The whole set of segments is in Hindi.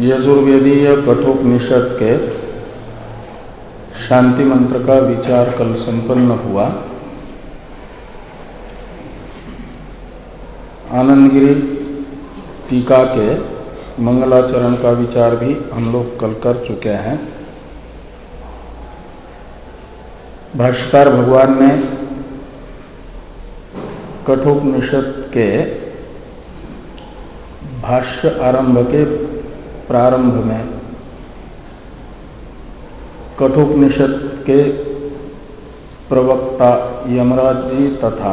यजुर्वेदीय कठोपनिषद के शांति मंत्र का विचार कल संपन्न हुआ। आनंदगिरी टीका के मंगलाचरण का विचार भी हम लोग कल कर चुके हैं। भाष्कर भगवान ने कठोपनिषद के भाष्य आरंभ के प्रारंभ में कठोपनिषद के प्रवक्ता यमराज जी तथा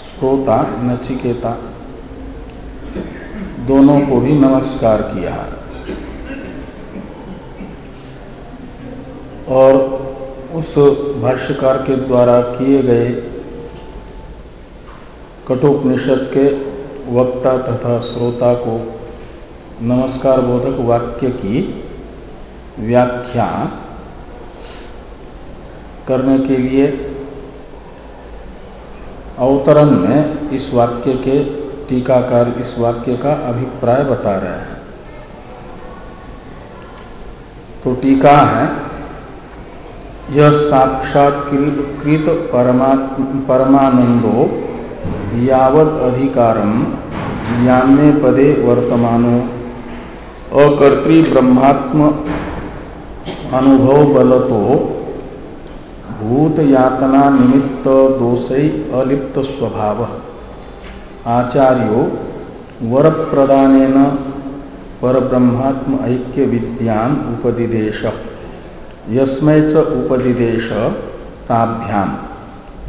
श्रोता नचिकेता दोनों को भी नमस्कार किया। और उस भाष्यकार के द्वारा किए गए कठोपनिषद के वक्ता तथा श्रोता को नमस्कार बोधक वाक्य की व्याख्या करने के लिए अवतरण में इस वाक्य के टीकाकार इस वाक्य का अभिप्राय बता रहे हैं। तो टीका है, यह साक्षात्कृत परमानंदो यावद अधिकारम यान्य पदे वर्तमानो अकर्तृ ब्रह्मात्म अनुभव बलतो भूत यातना निमित्त दोषै अलिप्त स्वभाव। आचार्यो वर प्रदान पर ब्रह्मात्म ऐक्य विद्यान उपदिदेश। यस्मै च उपदिदेश ताभ्याम।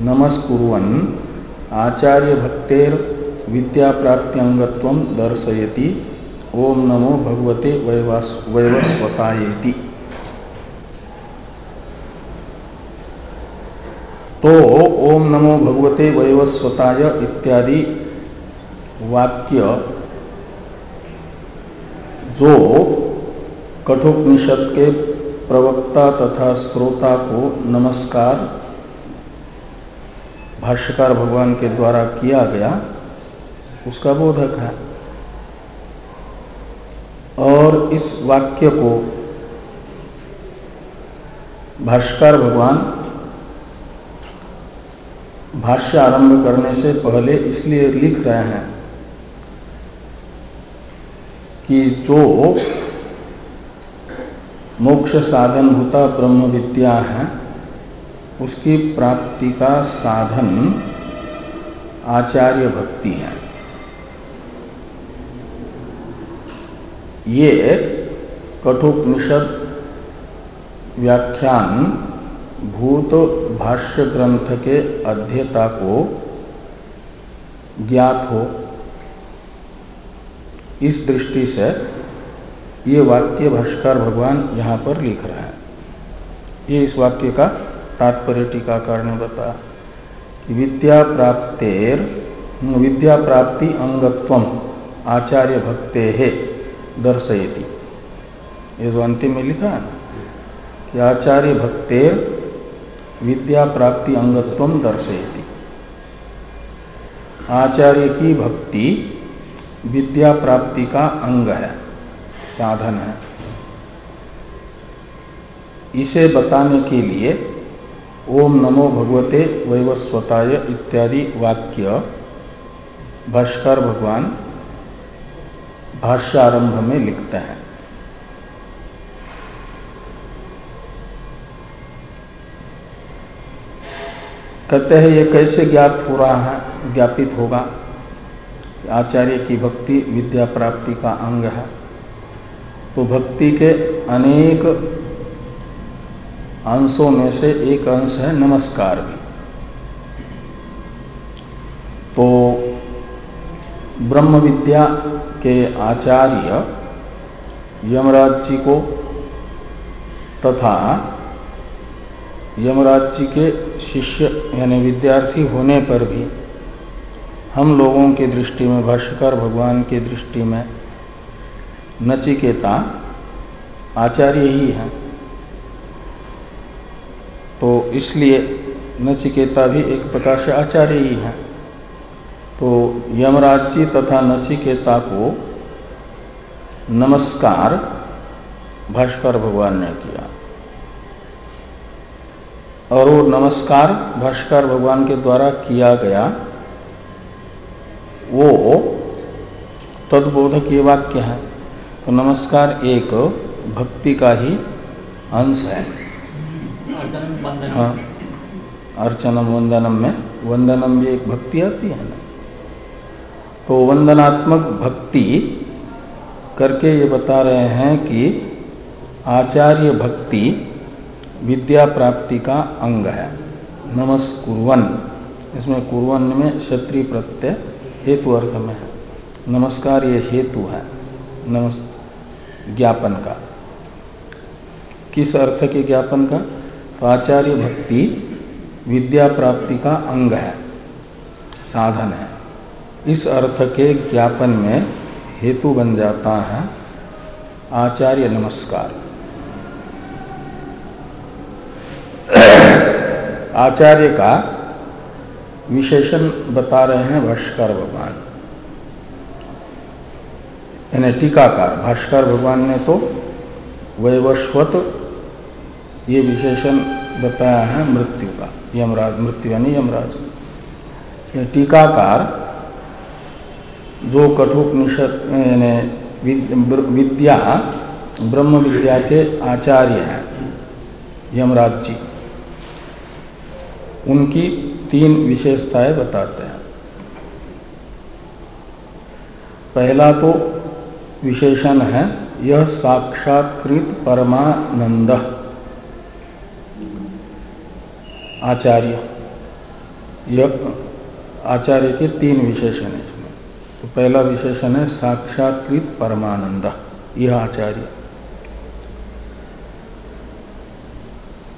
नमस्कुर्वन्। आचार्य भक्तेर विद्या प्राप्त्यंगत्व दर्शयति। ओम नमो भगवते वैवस्वतायेति। तो ओम नमो भगवते वैवस्वताय इत्यादि वाक्य जो कठोपनिषद के प्रवक्ता तथा श्रोता को नमस्कार, भाष्यकार भगवान के द्वारा किया गया, उसका बोधक है। और इस वाक्य को भाष्यकार भगवान भाष्य आरंभ करने से पहले इसलिए लिख रहे हैं कि जो मोक्ष साधन होता ब्रह्म विद्या है, उसकी प्राप्ति का साधन आचार्य भक्ति है। ये कठोपनिषद व्याख्यान भूत भाष्य ग्रंथ के अध्येता को ज्ञात हो। इस दृष्टि से ये वाक्य भाष्कर भगवान यहाँ पर लिख रहे हैं। ये इस वाक्य का तात्पर्य टीकाकार ने बताया कि विद्या प्राप्तेर, विद्या प्राप्ति अंगत्व आचार्य भक्ते है। दर्शयति। ये जो अंतिम में लिखा है कि आचार्य भक्तेर विद्या प्राप्ति अंगत्व दर्शयती। आचार्य की भक्ति विद्या प्राप्ति का अंग है, साधन है। इसे बताने के लिए ओम नमो भगवते वैवस्वताय इत्यादि वाक्य भाष्कर भगवान भाष्य आरंभ में लिखते हैं। कहते हैं, ये कैसे ज्ञात हो रहा है? ज्ञापित होगा। आचार्य की भक्ति विद्या प्राप्ति का अंग है। तो भक्ति के अनेक अंशों में से एक अंश है नमस्कार भी। तो ब्रह्म विद्या के आचार्य यमराज जी को तथा यमराज जी के शिष्य यानी विद्यार्थी होने पर भी हम लोगों की दृष्टि में, भाष्यकार भगवान की दृष्टि में नचिकेता आचार्य ही है। तो इसलिए नचिकेता भी एक प्रकार से आचार्य ही है। तो यमराज जी तथा नचिकेता को नमस्कार भास्कर भगवान ने किया। और वो नमस्कार भास्कर भगवान के द्वारा किया गया वो तदबोधक ये वाक्य है। तो नमस्कार एक भक्ति का ही अंश है। हाँ अर्चनम वंदनम में। वंदनम भी एक भक्ति आती है ना। तो वंदनात्मक भक्ति करके ये बता रहे हैं कि आचार्य भक्ति विद्या प्राप्ति का अंग है। नमस्कुर्वन इसमें कुर्वन में क्षत्रिय प्रत्यय हेतु अर्थ में है। नमस्कार, ये हेतु है। नमस्, ज्ञापन का। किस अर्थ के ज्ञापन का? तो आचार्य भक्ति विद्या प्राप्ति का अंग है। साधन है। इस अर्थ के ज्ञापन में हेतु बन जाता है आचार्य नमस्कार। आचार्य का विशेषण बता रहे हैं भाष्कर भगवान। यानी टीकाकार भाष्कर भगवान ने तो वैवस्वत ये विशेषण बताया है मृत्यु का, यमराज, मृत्यु यानी यमराज। टीकाकार जो कठोपनिषद विद्या, ब्रह्म विद्या के आचार्य हैं, यमराज जी। उनकी तीन विशेषताएँ बताते हैं। पहला तो विशेषण है, यह साक्षात्कृत परमानंद आचार्य। यह आचार्य के तीन विशेषण है। पहला विशेषण है साक्षात्कृत परमानंद, यह आचार्य।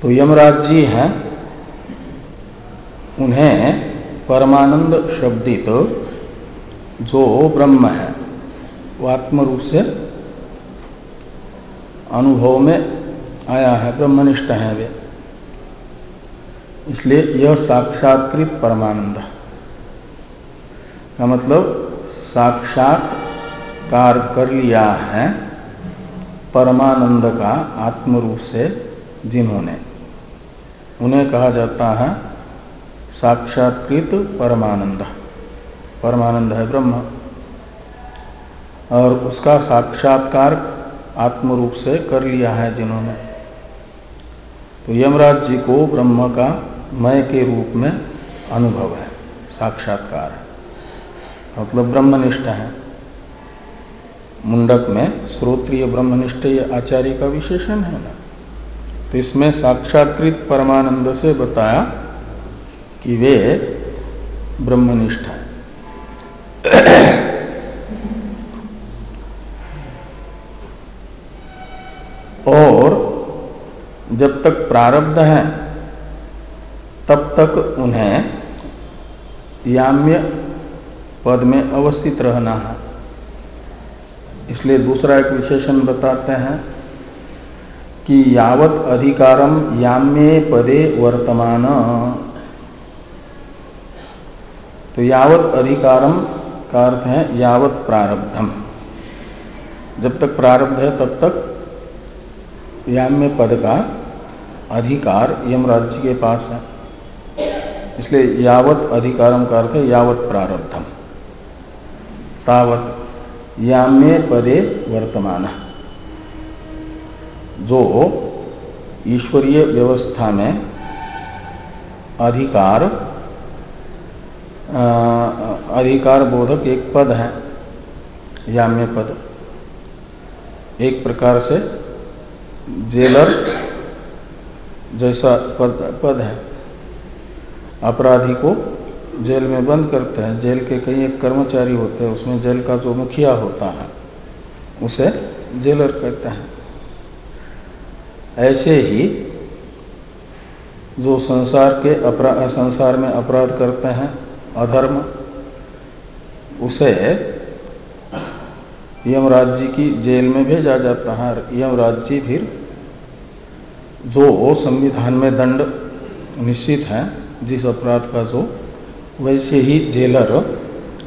तो यमराज जी हैं, उन्हें परमानंद शब्दित तो जो ब्रह्म है, वो आत्म रूप से अनुभव में आया है, ब्रह्मनिष्ठ है वे। इसलिए यह साक्षात्कृत परमानंद। का मतलब साक्षात्कार कर लिया है परमानंद का आत्म रूप से जिन्होंने। उन्हें कहा जाता है साक्षात्कृत परमानंद। परमानंद है ब्रह्म। और उसका साक्षात्कार आत्म रूप से कर लिया है जिन्होंने। तो यमराज जी को ब्रह्म का मय के रूप में अनुभव है, साक्षात्कार। है मतलब ब्रह्मनिष्ठ है। मुंडक में श्रोत्रिय ब्रह्मनिष्ठ ये आचार्य का विशेषण है ना। तो इसमें साक्षात्कृत परमानंद से बताया कि वे ब्रह्मनिष्ठ है। और जब तक प्रारब्ध है, तब तक उन्हें याम्य पद में अवस्थित रहना है। इसलिए दूसरा एक विशेषण बताते हैं कि यावत अधिकारम याम्ये पदे वर्तमान। तो यावत अधिकारम का अर्थ है यावत प्रारब्धम जब तक प्रारब्ध है तब तक याम्य पद का अधिकार यमराज जी के पास है। इसलिए यावत अधिकारम का अर्थ है यावत प्रारब्धम तावत याम्य पदे वर्तमान। जो ईश्वरीय व्यवस्था में अधिकार आ, अधिकार बोधक एक पद है याम्य पद। एक प्रकार से जेलर जैसा पद, पद है। अपराधी को जेल में बंद करते हैं। जेल के कई एक कर्मचारी होते हैं, उसमें जेल का जो मुखिया होता है, उसे जेलर कहते हैं। ऐसे ही जो संसार के अपराध संसार में अपराध करते हैं, अधर्म, उसे यमराज जी की जेल में भेजा जाता है। यमराज जी फिर जो संविधान में दंड निश्चित है, जिस अपराध का जो वैसे ही जेलर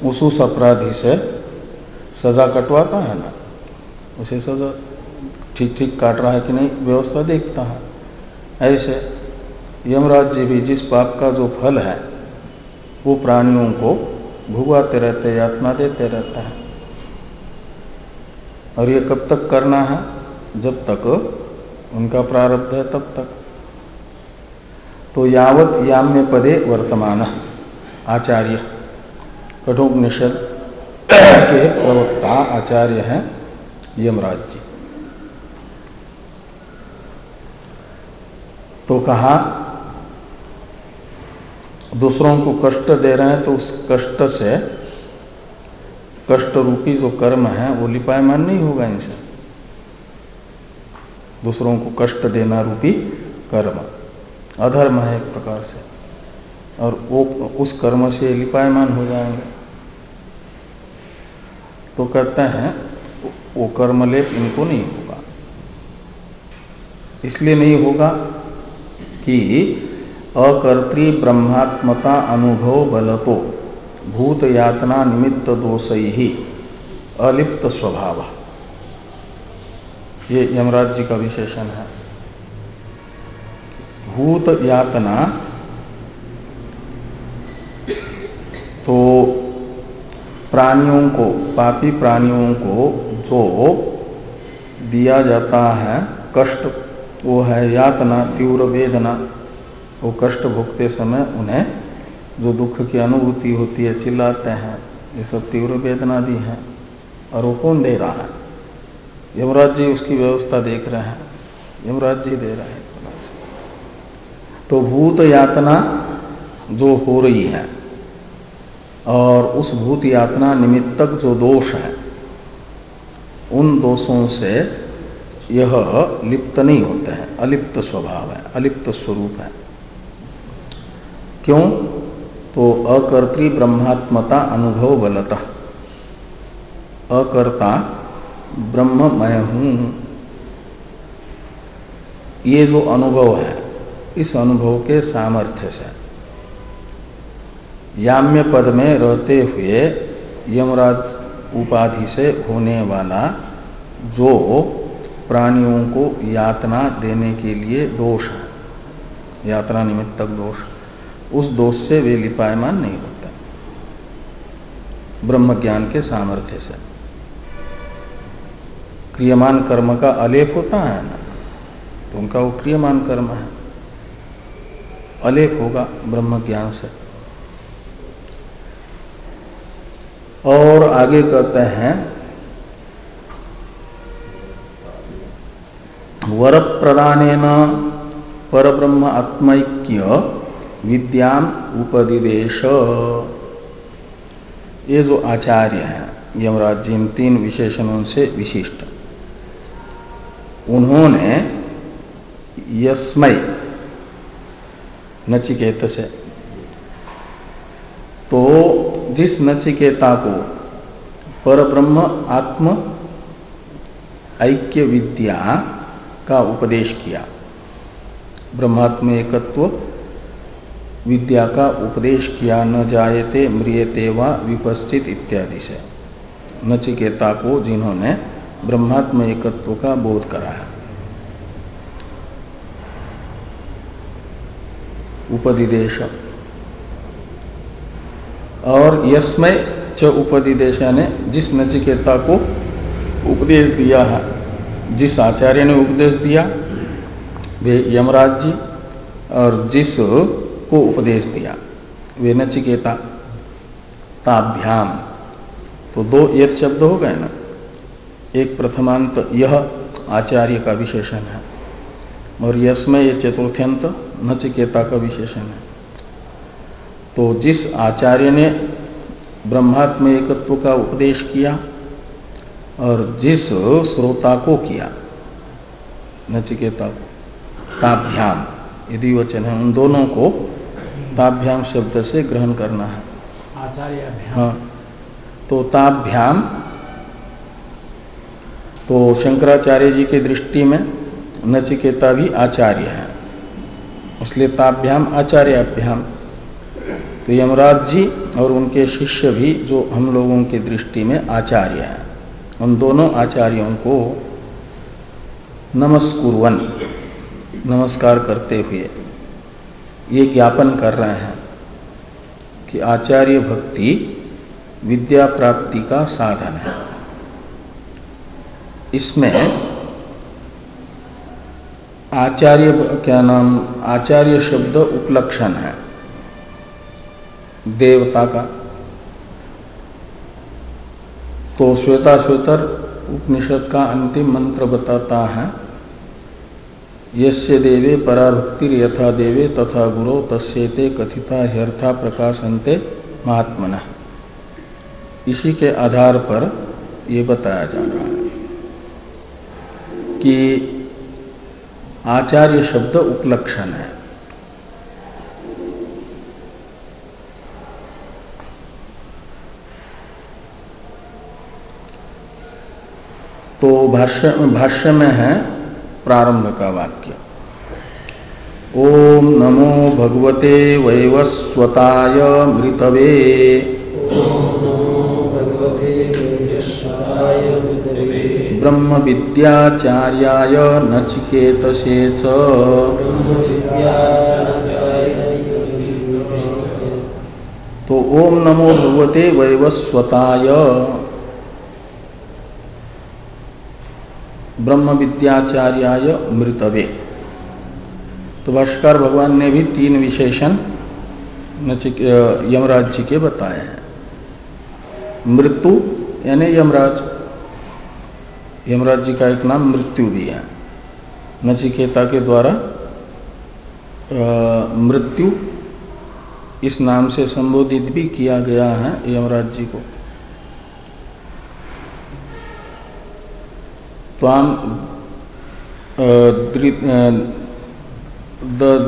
उस उस अपराधी से सजा कटवाता है ना? उसे सजा ठीक ठीक काट रहा है कि नहीं, व्यवस्था देखता है। ऐसे यमराज जी भी जिस पाप का जो फल है, वो प्राणियों को भुगवाते रहते, यातना देते रहते हैं। और ये कब तक करना है? जब तक उनका प्रारब्ध है तब तक। तो यावत याम्य पदे वर्तमान आचार्य। कठोपनिषद के प्रवक्ता आचार्य हैं यमराज जी। तो कहा, दूसरों को कष्ट दे रहे हैं तो उस कष्ट से कष्ट रूपी जो कर्म है, वो लिपायमान नहीं होगा इनसे। दूसरों को कष्ट देना रूपी कर्म। अधर्म है एक प्रकार से। और वो उस कर्म से लिपायमान हो जाएँगे। तो कहते हैं, वो कर्मलेप इनको नहीं होगा। इसलिए नहीं होगा कि अकर्तृ ब्रह्मात्मता अनुभव बलतो भूत यातना निमित्त दोष ही अलिप्त स्वभाव। ये यमराज जी का विशेषण है। भूत यातना तो प्राणियों को, पापी प्राणियों को जो दिया जाता है, कष्ट, वो है यातना, तीव्र वेदना, वो कष्ट भोगते समय उन्हें जो दुख की अनुभूति होती है, चिल्लाते हैं। ये सब तीव्र वेदना दी है और वो कौन दे रहा है? यमराज जी उसकी व्यवस्था देख रहे हैं। यमराज जी दे रहे हैं। तो भूत यातना जो हो रही है और उस भूत यातना निमित्तक जो दोष है, उन दोषों से यह लिप्त नहीं होते हैं। अलिप्त स्वभाव है, अलिप्त स्वरूप है। क्यों? तो अकर्तृ ब्रह्मात्मता अनुभव बलता। अकर्ता ब्रह्म मैं हूँ। ये जो अनुभव है, इस अनुभव के सामर्थ्य से। याम्य पद में रहते हुए यमराज उपाधि से होने वाला जो प्राणियों को यातना देने के लिए दोष है यात्रा निमित्तक दोष, उस दोष से वे लिपायमान नहीं होता। ब्रह्म ज्ञान के सामर्थ्य से। क्रियमान कर्म का अलेप होता है ना तो उनका वो क्रियमान कर्म है। अलेप होगा ब्रह्म ज्ञान से। और आगे कहते हैं वर प्रदान पर ब्रह्म आत्मैक्य विद्याम उपदिदेश। ये जो आचार्य हैं, यमराज जी, इन तीन विशेषणों से विशिष्ट। उन्होंने यस्मय नचिकेत से तो जिस नचिकेता को पर ब्रह्म आत्म ऐक्य विद्या का उपदेश किया, ब्रह्मात्म एकत्व विद्या का उपदेश किया, न जायते म्रियते व विपस्थित इत्यादि से। नचिकेता को जिन्होंने ब्रह्मात्म एकत्व का बोध कराया। उपदिदेश और यशमय च उपदिदेश ने जिस नचिकेता को उपदेश दिया है, जिस आचार्य ने उपदेश दिया, वे यमराज जी और जिस को उपदेश दिया, वे नचिकेता ताभ्याम। तो दो एक शब्द हो गए ना? एक प्रथमांत यह आचार्य का विशेषण है, और यशमय ये चतुर्थ्यंत नचिकेता का विशेषण है। तो जिस आचार्य ने ब्रह्मात्म एकत्व का उपदेश किया और जिस श्रोता को किया नचिकेता को ताभ्याम यदि वचन है उन दोनों को ताभ्याम शब्द से ग्रहण करना है। आचार्य हाँ तो ताभ्याम तो शंकराचार्य जी की दृष्टि में नचिकेता भी आचार्य है इसलिए ताभ्याम आचार्याभ्याम। तो यमराज जी और उनके शिष्य भी जो हम लोगों की दृष्टि में आचार्य हैं, उन दोनों आचार्यों को नमस्कुरवन, नमस्कार करते हुए ये ज्ञापन कर रहे हैं कि आचार्य भक्ति विद्या प्राप्ति का साधन है। इसमें आचार्य क्या नाम, आचार्य शब्द उपलक्षण है। देवता का। तो श्वेता श्वेतर उपनिषद का अंतिम मंत्र बताता है, यस्य देवे पराभक्तिर यथा देवे तथा गुरो तस्ते कथिता ह्यर्था प्रकाशनते महात्मना। इसी के आधार पर ये बताया जा रहा है कि आचार्य शब्द उपलक्षण है। तो भाष्य भाष्य में है प्रारंभ का वाक्य। ओम नमो भगवते वैवस्वताय मृतवे। ब्रह्म विद्याचार्याय नचिकेतसे तो ओम नमो भगवते वैवस्वताय। ब्रह्म विद्याचार्याय मृतवे तो भाष्कर भगवान ने भी तीन विशेषण यमराज जी के बताए हैं। मृत्यु, यानी यमराज। यमराज जी का एक नाम मृत्यु भी है। नचिकेता के द्वारा मृत्यु इस नाम से संबोधित भी किया गया है यमराज जी को।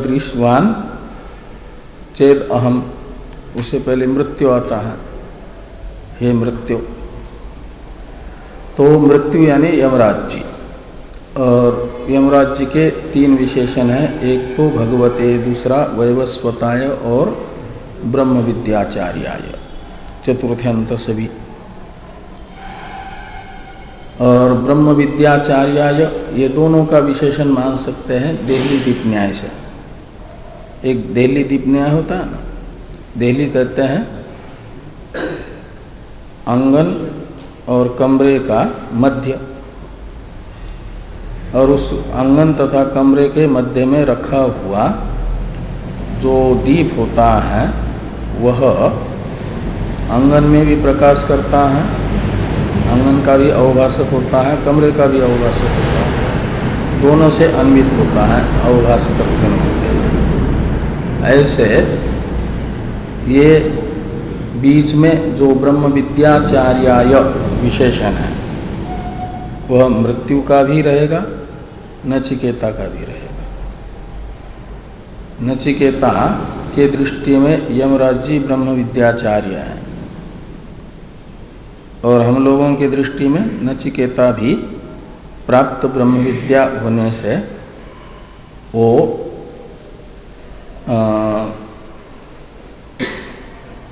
दृश्यवान चेद अहम उससे पहले मृत्यु आता है। हे मृत्यु। तो मृत्यु यानी यमराज जी। और यमराज जी के तीन विशेषण हैं। एक तो भगवते, दूसरा वैवस्वताय और ब्रह्म विद्याचार्याय चतुर्थ्यंत सभी। और ब्रह्म विद्याचार्याय ये दोनों का विशेषण मान सकते हैं, देहली दीप न्याय से। एक देहली दीप न्याय होता है ना, देहली कहते हैं, अंगन और कमरे का मध्य। और उस आँगन तथा कमरे के मध्य में रखा हुआ जो दीप होता है, वह आँगन में भी प्रकाश करता है। आँगन का भी अवभाषक होता है, कमरे का भी अवभाषक होता है। दोनों से अन्वित होता है, अवभाषक ऐसे ये बीच में जो ब्रह्म विद्याचार्याय विशेषण है, वह मृत्यु का भी रहेगा, नचिकेता का भी रहेगा। नचिकेता के दृष्टि में यमराज जी ब्रह्म विद्याचार्य हैं। लोगों की दृष्टि में नचिकेता भी प्राप्त ब्रह्म विद्या होने से वो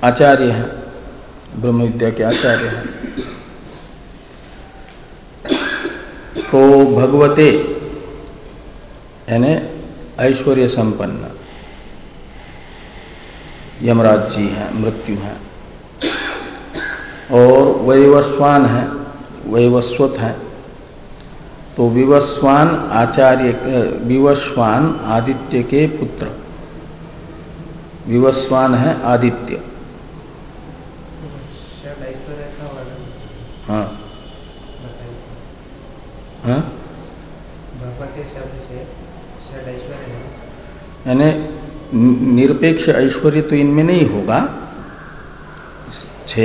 आचार्य हैं ब्रह्म विद्या के आचार्य हैं। तो भगवते, यानी ऐश्वर्य संपन्न, यमराज जी हैं, मृत्यु हैं। और वैवस्वान है वैवस्वत है। तो विवस्वान आचार्य विवस्वान आदित्य के पुत्र। विवस्वान है आदित्य। हाँ। हाँ? यानी निरपेक्ष ऐश्वर्य तो इनमें नहीं होगा। छ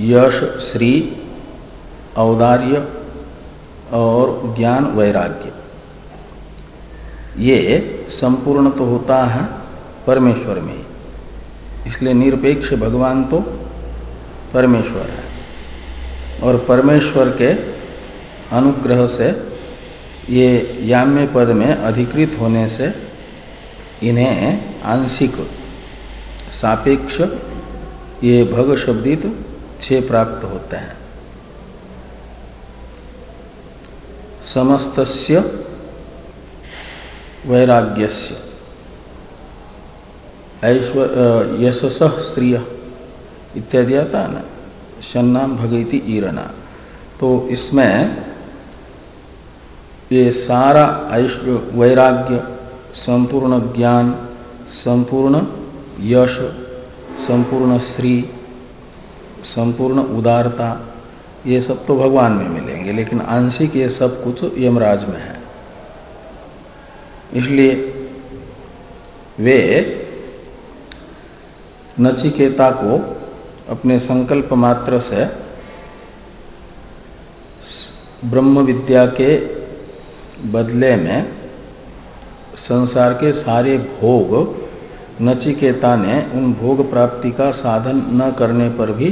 यश, श्री, औदार्य और ज्ञान वैराग्य। ये संपूर्ण तो होता है परमेश्वर में। इसलिए निरपेक्ष भगवान तो परमेश्वर है। और परमेश्वर के अनुग्रह से ये याम्य पद में अधिकृत होने से इन्हें आंशिक, सापेक्ष ये भग शब्दित छे प्राप्त होते हैं। समस्तस्य वैराग्यस्य। ऐश्वर यशस स्त्रिय इत्यादि आता है ना शन्नाम भगैती ईरना। तो इसमें ये सारा ऐश्वर्य वैराग्य, संपूर्ण ज्ञान, संपूर्ण यश, संपूर्ण श्री संपूर्ण उदारता, ये सब तो भगवान में मिलेंगे, लेकिन आंशिक ये सब कुछ यमराज में है। इसलिए वे नचिकेता को अपने संकल्प मात्र से ब्रह्म विद्या के बदले में संसार के सारे भोग नचिकेता ने उन भोग प्राप्ति का साधन न करने पर भी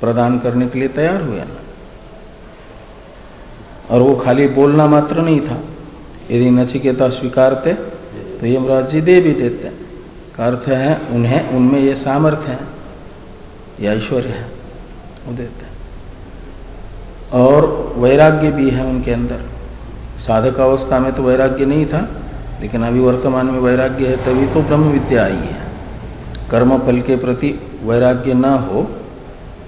प्रदान करने के लिए तैयार हुए ना और वो खाली बोलना मात्र नहीं था। यदि नचिकेता स्वीकारते तो यमराज जी दे भी देते। अर्थ है, उन्हें, उनमें ये सामर्थ्य है, या ऐश्वर्य है, वो देते और वैराग्य भी है उनके अंदर। साधक अवस्था में तो वैराग्य नहीं था लेकिन अभी वर्तमान में वैराग्य है, तभी तो ब्रह्म विद्या आई है। कर्म फल के प्रति वैराग्य न हो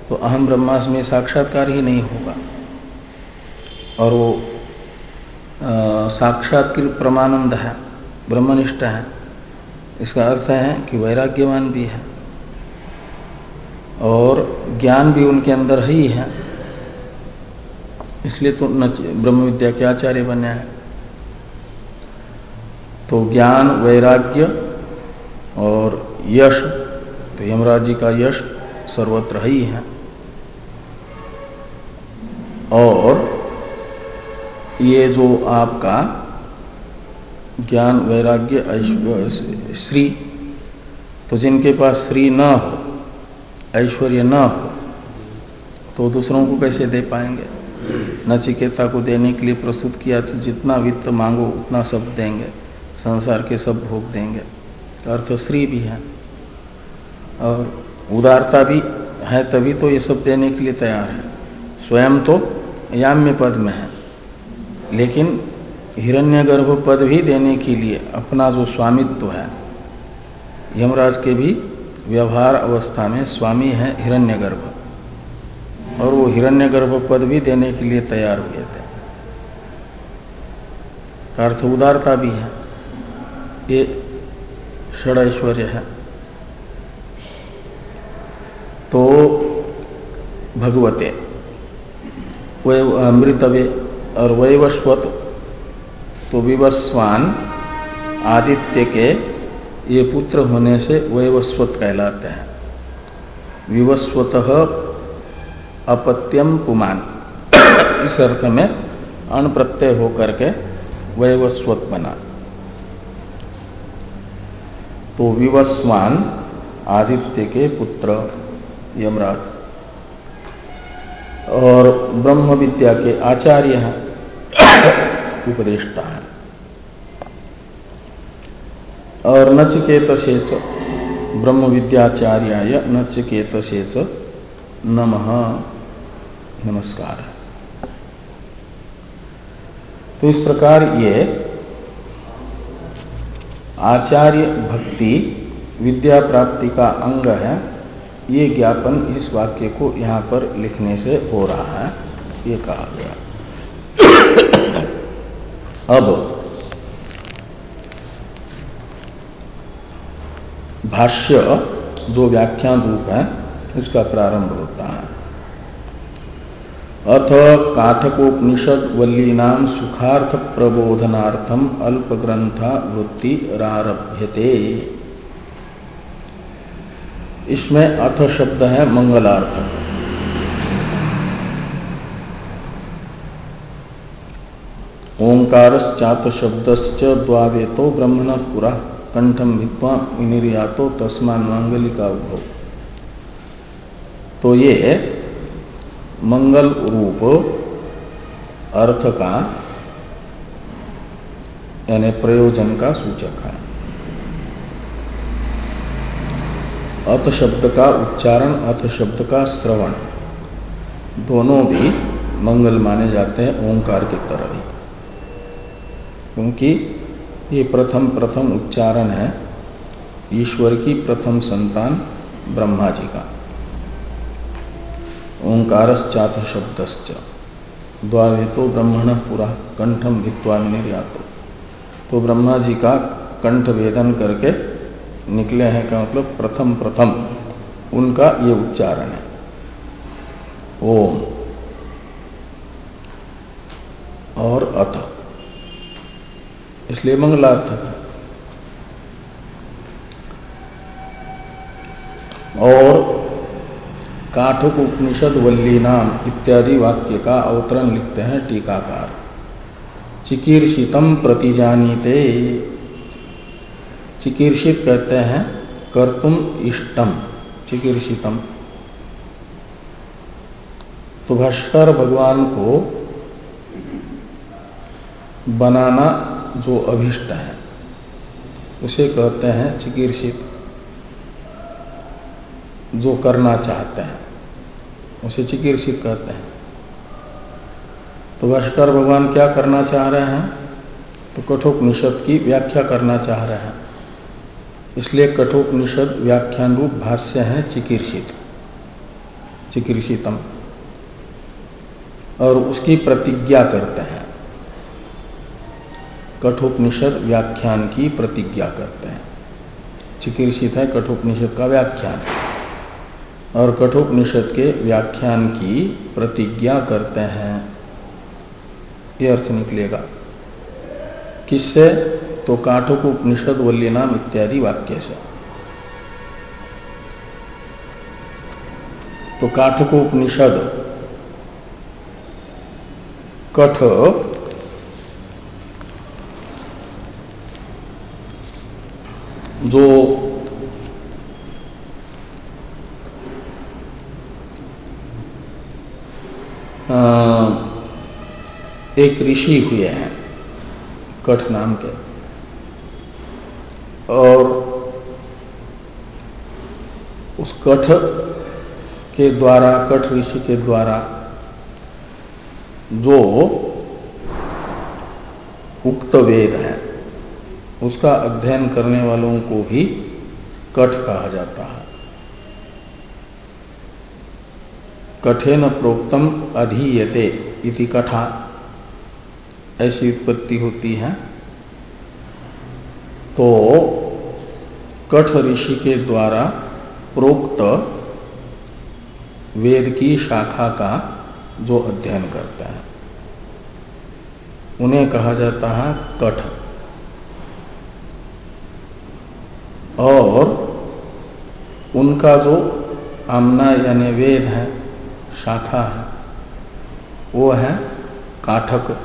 तो अहम ब्रह्मास्म साक्षात्कार ही नहीं होगा। और वो साक्षात्कृत प्रमानंद है, ब्रह्मनिष्ठ है। इसका अर्थ है कि वैराग्यवान भी है। और ज्ञान भी उनके अंदर ही है। इसलिए तो ब्रह्म विद्या के आचार्य बने हैं। तो ज्ञान, वैराग्य और यश तो यमराज जी का यश सर्वत्र ही है। और ये जो आपका ज्ञान, वैराग्य श्री तो जिनके पास श्री न हो, ऐश्वर्य न हो तो दूसरों को कैसे दे पाएँगे? नचिकेता को देने के लिए प्रस्तुत किया तो जितना वित्त मांगो, उतना सब देंगे। संसार के सब भोग देंगे। अर्थ श्री भी है। और उदारता भी है तभी तो ये सब देने के लिए तैयार है। स्वयं तो याम्य पद में है। लेकिन हिरण्यगर्भ पद भी देने के लिए अपना जो स्वामित्व है, यमराज के भी व्यवहार अवस्था में स्वामी है हिरण्यगर्भ। और वो हिरण्यगर्भ पद भी देने के लिए तैयार हुए थे। अर्थ उदारता भी है। ये षड ऐश्वर्य है। तो भगवते वै अमृतवे और वैवस्वत तो विवस्वान आदित्य के ये पुत्र होने से वैवस्वत कहलाते हैं। विवस्वत अपत्यम पुमान। इस अर्थ में अण प्रत्यय होकर के वैवस्वत बना। तो विवस्वान आदित्य के पुत्र यमराज। और ब्रह्म विद्या के आचार्य हैं, उपदेष्टा है। और नचकेत शेच, ब्रह्म विद्याचार्याय नचकेत शेच, नम। नमस्कार। तो इस प्रकार ये आचार्य भक्ति विद्या प्राप्ति का अंग है। ये ज्ञापन इस वाक्य को यहाँ पर लिखने से हो रहा है। ये कहा गया। अब भाष्य जो व्याख्यान रूप है, इसका प्रारंभ होता है। अथ काठकोपनिषद वल्लीनाम सुखार्थ प्रबोधनार्थम अल्प ग्रंथा वृत्ति रारभ्यते इसमें अथ शब्द है मंगलार्थ। ओंकार चात शब्द द्वावे तो ब्रह्मण पुरा कंठम भित्वा विनिर्यातो तस्मान मांगलिका उभव तो ये मंगल रूप, अर्थ का, यानी प्रयोजन का सूचक है। अथ शब्द का उच्चारण, अथ शब्द का श्रवण, दोनों भी मंगल माने जाते हैं, ओंकार की तरह ही। क्योंकि ये प्रथम प्रथम उच्चारण है, ईश्वर की प्रथम संतान ब्रह्मा जी का। ओंकारश्चाथ शब्दश्च द्वारितो ब्रह्मण पुरा कंठम भित्वा निर्यातो। तो ब्रह्मा जी का कंठ वेदन करके निकले हैं का मतलब प्रथम प्रथम। उनका ये उच्चारण है। ओम। और अथ। इसलिए मंगलार्थक है और काठक उपनिषद वल्ली नाम इत्यादि वाक्य का अवतरण लिखते हैं टीकाकार। चिकीर्षितम प्रतिजानीते। चिकीर्षित कहते हैं, कर्तुम इष्टम। चिकीर्षितम। तो भगवान को बनाना जो अभिष्ट है, उसे कहते हैं चिकीर्षित। जो करना चाहते हैं। उसे चिकित्सित कहते हैं। तो भाष्कर भगवान क्या करना चाह रहे हैं? तो कठोपनिषद की व्याख्या करना चाह रहे हैं। इसलिए कठोपनिषद व्याख्यान रूप भाष्य है चिकित्सित चिकित्सितम और उसकी प्रतिज्ञा करते हैं। कठोपनिषद व्याख्यान की प्रतिज्ञा करते हैं। चिकित्सित है कठोपनिषद का व्याख्यान। और कठोपनिषद के व्याख्यान की प्रतिज्ञा करते हैं। ये अर्थ निकलेगा। किससे? तो काठोक उपनिषद वल्ली नाम इत्यादि वाक्य से। तो काठक उपनिषद कठ। जो एक ऋषि हुए हैं, कठ नाम के। और उस कठ के द्वारा, कठ ऋषि के द्वारा जो उक्त वेद है, उसका अध्ययन करने वालों को ही कठ कहा जाता है। कठेन प्रोक्तम अधीयते इति कठा ऐसी उत्पत्ति होती है। तो कठ ऋषि के द्वारा प्रोक्त वेद की शाखा का जो अध्ययन करता है, उन्हें कहा जाता है कठ। और उनका जो आमना यानी वेद है शाखा है। वो है काठक।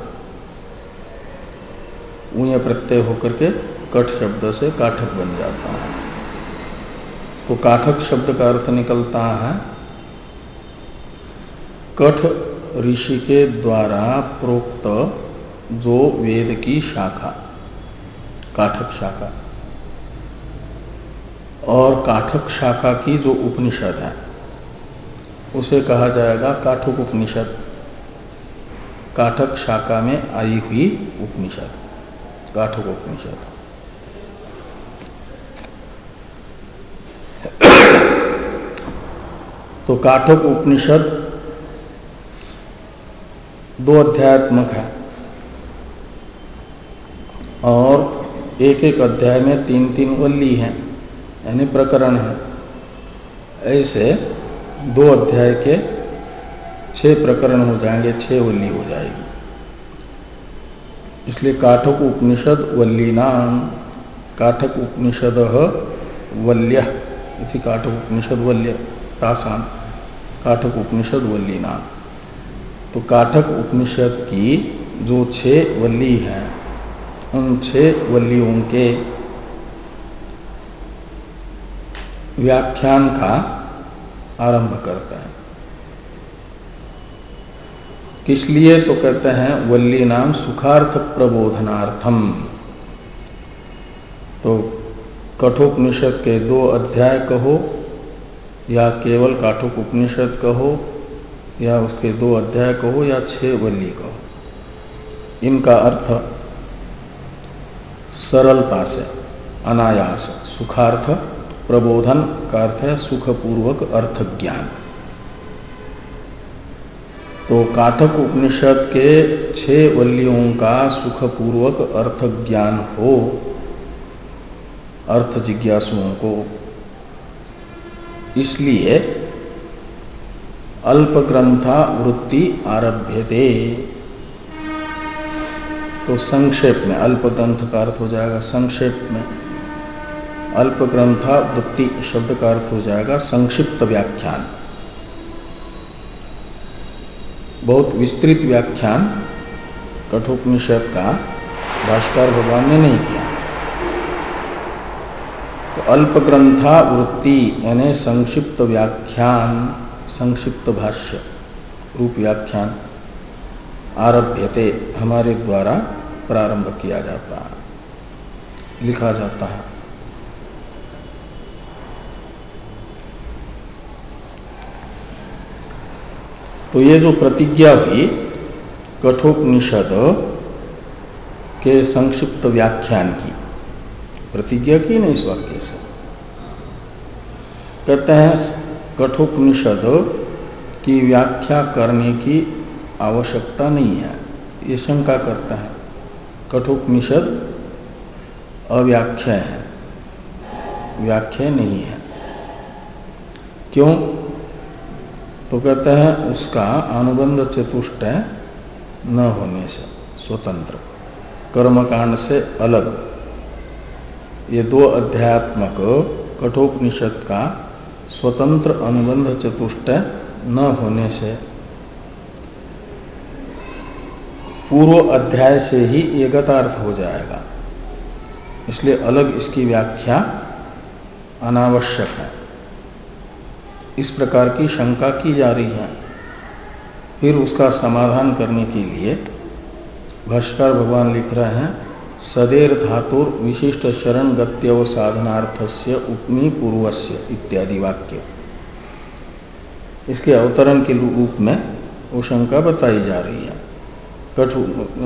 ऊय प्रत्यय होकर के कठ शब्द से काठक बन जाता है। तो काठक शब्द का अर्थ निकलता है, कठ ऋषि के द्वारा प्रोक्त जो वेद की शाखा, काठक शाखा। और काठक शाखा की जो उपनिषद है उसे कहा जाएगा काठक उपनिषद। काठक शाखा में आई हुई उपनिषद, काठक उपनिषद। तो काठक उपनिषद दो अध्यात्मक है और एक एक अध्याय में तीन तीन वल्ली हैं, यानी प्रकरण है। ऐसे दो अध्याय के छह प्रकरण हो जाएँगे, छह वल्ली हो जाएगी। इसलिए काठक उपनिषद वल्ली नाम काठक उपनिषद वल्य, इति काठक उपनिषद वल्य तासाम काठक उपनिषद वल्ली नाम तो काठक उपनिषद की जो छह वल्ली हैं, उन छह वल्लियों के व्याख्यान का आरंभ करता है। किस लिए तो कहते हैं, वल्ली नाम सुखार्थ प्रबोधनार्थम। तो कठोपनिषद के दो अध्याय कहो, या केवल काठोक उपनिषद कहो, या उसके दो अध्याय कहो, या छह वल्ली कहो। इनका अर्थ सरलता से, अनायास, सुखार्थ प्रबोधन का अर्थ है सुखपूर्वक अर्थ ज्ञान तो काठक उपनिषद के छह वल्लियों का सुखपूर्वक अर्थ ज्ञान हो, अर्थ जिज्ञासुओं को। इसलिए अल्प ग्रंथा वृत्ति आरभ्यते। तो संक्षेप में अल्प ग्रंथ का अर्थ हो जाएगा संक्षेप में। अल्प ग्रंथा वृत्ति शब्द का अर्थ हो जाएगा संक्षिप्त व्याख्यान। बहुत विस्तृत व्याख्यान, कठोपनिषद का, भाष्कर भगवान ने नहीं किया। तो अल्प ग्रंथा वृत्ति यानी संक्षिप्त व्याख्यान, संक्षिप्त भाष्य, रूप व्याख्यान आरभ्यते हमारे द्वारा प्रारंभ किया जाता लिखा जाता है। तो ये जो प्रतिज्ञा हुई, कठोपनिषद के संक्षिप्त व्याख्यान की, प्रतिज्ञा की नहीं इस वाक्य से। कहते हैं, कठोपनिषद की व्याख्या करने की आवश्यकता नहीं है। ये शंका करता है। कठोपनिषद अव्याख्या है। व्याख्या नहीं है। क्यों? तो कहते हैं उसका अनुबंध चतुष्ट न होने से, स्वतंत्र। कर्मकांड से अलग। ये दो अध्यात्मक कठोपनिषद का स्वतंत्र अनुबंध चतुष्ट न होने से। पूर्व अध्याय से ही ये गतार्थ हो जाएगा। इसलिए अलग इसकी व्याख्या अनावश्यक है। इस प्रकार की शंका की जा रही है। फिर उसका समाधान करने के लिए भाष्कर भगवान लिख रहे हैं, सदेर धातुर विशिष्ट शरण गत्यव साधनार्थ से उपनी पूर्वस्य इत्यादि वाक्य। इसके अवतरण के रूप में वो शंका बताई जा रही है। कठु,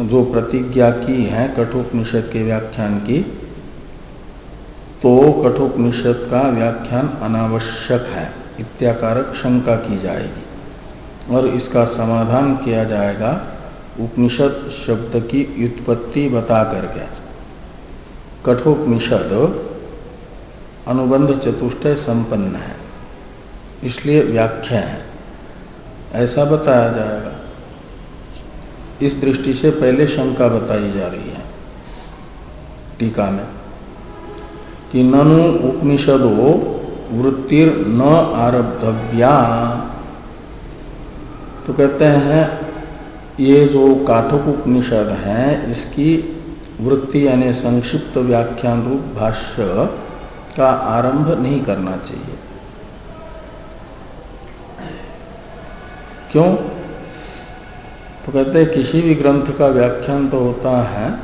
जो प्रतिज्ञा की है कठोपनिषद के व्याख्यान की तो कठोपनिषद का व्याख्यान अनावश्यक है। इत्याकारक शंका की जाएगी। और इसका समाधान किया जाएगा उपनिषद शब्द की व्युत्पत्ति बता करके कठोपनिषद अनुबंध चतुष्टय संपन्न है, इसलिए व्याख्या है। ऐसा बताया जाएगा। इस दृष्टि से पहले शंका बताई जा रही है, टीका में, कि ननु उपनिषदो वृत्तिर न आरब्धव्या। तो कहते हैं, ये जो काठक उपनिषद है, इसकी वृत्ति यानी संक्षिप्त व्याख्यान रूप भाष्य का आरंभ नहीं करना चाहिए। क्यों? तो कहते हैं, किसी भी ग्रंथ का व्याख्यान तो होता है,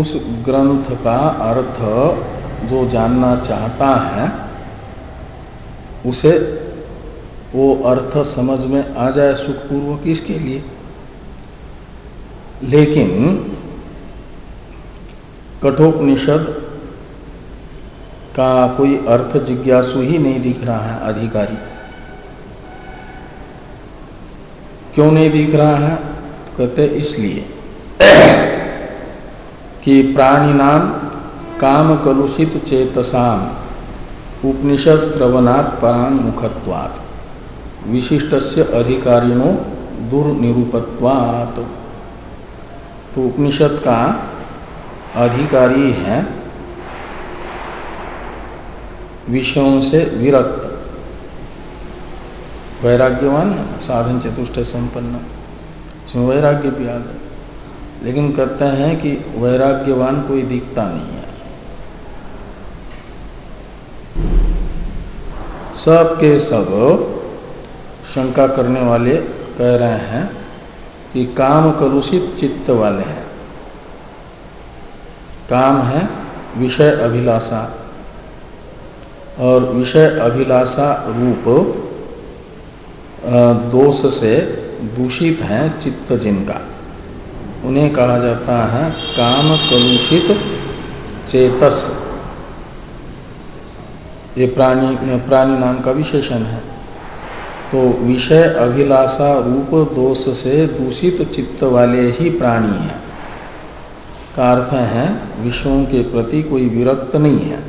उस ग्रंथ का अर्थ जो जानना चाहता है उसे वो अर्थ समझ में आ जाए सुखपूर्वक इसके लिए। लेकिन कठोपनिषद का कोई अर्थ जिज्ञासु ही नहीं दिख रहा है अधिकारी। क्यों नहीं दिख रहा है? कहते इसलिए कि प्राणी नाम काम कलुषित चेतसाम। उपनिषद श्रवणात् परान मुखत्वात् विशिष्टस्य अधिकारिणो दुर्निरूपत्वात्। तो उपनिषद का अधिकारी है, विषयों से विरक्त। वैराग्यवान साधन चतुष्ट संपन्न। वैराग्य भी आ लेकिन कहते हैं कि वैराग्यवान कोई दिखता नहीं है। सब के सब शंका करने वाले कह रहे हैं कि काम कलुषित चित्त वाले हैं। काम है विषय अभिलाषा। और विषय अभिलाषा रूप दोष से दूषित हैं चित्त जिनका। उन्हें कहा जाता है काम कलुषित चेतस। ये प्राणी प्राणी नाम का विशेषण है। तो विषय अभिलाषा रूप दोष से दूषित चित्त वाले ही प्राणी हैं। का अर्थ है, विषयों के प्रति कोई विरक्त नहीं है।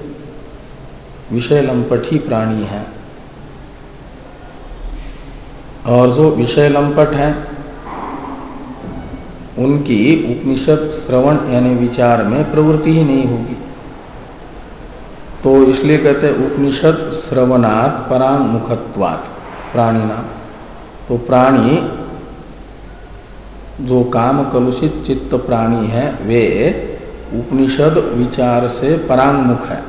विषय लंपट ही प्राणी है। और जो विषय लंपट है, उनकी उपनिषद श्रवण यानी विचार में प्रवृत्ति ही नहीं होगी। तो इसलिए कहते हैं उपनिषद श्रवणात् परांग मुखत्वात्, प्राणी नाम। तो प्राणी जो काम कलुषित चित्त प्राणी है, वे उपनिषद विचार से परांगमुख है।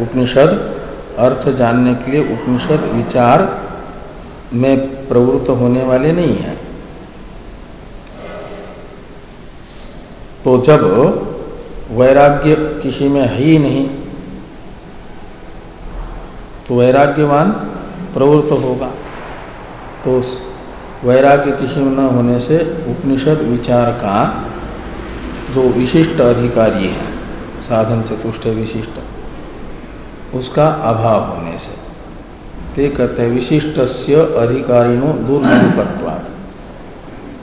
उपनिषद अर्थ जानने के लिए उपनिषद विचार में प्रवृत्त होने वाले नहीं है। तो जब वैराग्य किसी में है ही नहीं तो वैराग्यवान प्रवृत्त होगा। तो वैराग्य किसी में न होने से उपनिषद विचार का जो विशिष्ट अधिकारी है, साधन चतुष्ट विशिष्ट, उसका अभाव होने से। ते कहते हैं विशिष्ट से अधिकारिणों दुर्निरूपत्वाद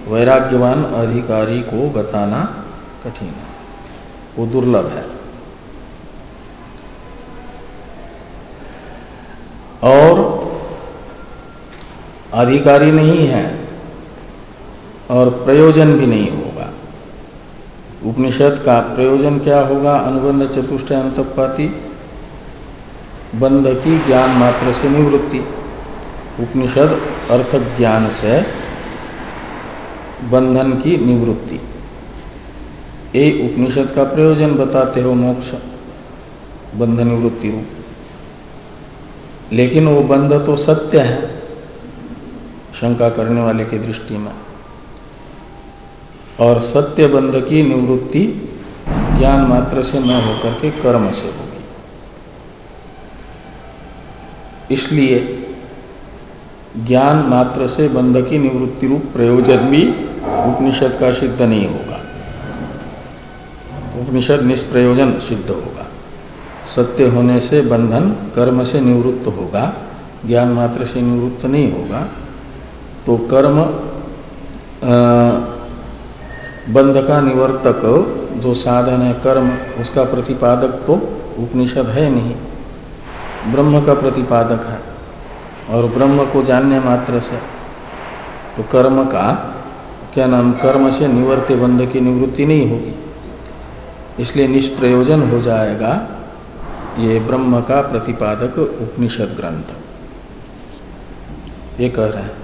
वैराग्यवान अधिकारी को बताना कठिन है। वो दुर्लभ है। और अधिकारी नहीं है और प्रयोजन भी नहीं होगा। उपनिषद का प्रयोजन क्या होगा? अनुबंध चतुष्ट अंतपाती। बंध की ज्ञान मात्र से निवृत्ति। उपनिषद अर्थ ज्ञान से बंधन की निवृत्ति। ये उपनिषद का प्रयोजन बताते हो, मोक्ष बंध निवृत्ति रूप लेकिन वो बंध तो सत्य है, शंका करने वाले की दृष्टि में। और सत्य बंध की निवृत्ति ज्ञान मात्र से न होकर के कर्म से होगी। इसलिए ज्ञान मात्र से बंध की निवृत्ति रूप प्रयोजन भी उपनिषद का सिद्ध नहीं होगा। उपनिषद निष्प्रयोजन सिद्ध होगा। सत्य होने से बंधन कर्म से निवृत्त होगा, ज्ञान मात्र से निवृत्त नहीं होगा। तो कर्म बंध का निवर्तक, जो साधन है कर्म, उसका प्रतिपादक तो उपनिषद है नहीं। ब्रह्म का प्रतिपादक है, और ब्रह्म को जानने मात्र से। तो कर्म का, क्या नाम, कर्म से निवर्त बंध की निवृत्ति नहीं होगी। इसलिए निष्प्रयोजन हो जाएगा ये ब्रह्म का प्रतिपादक उपनिषद ग्रंथ। ये कह रहे हैं